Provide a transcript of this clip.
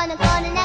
gonna, gonna,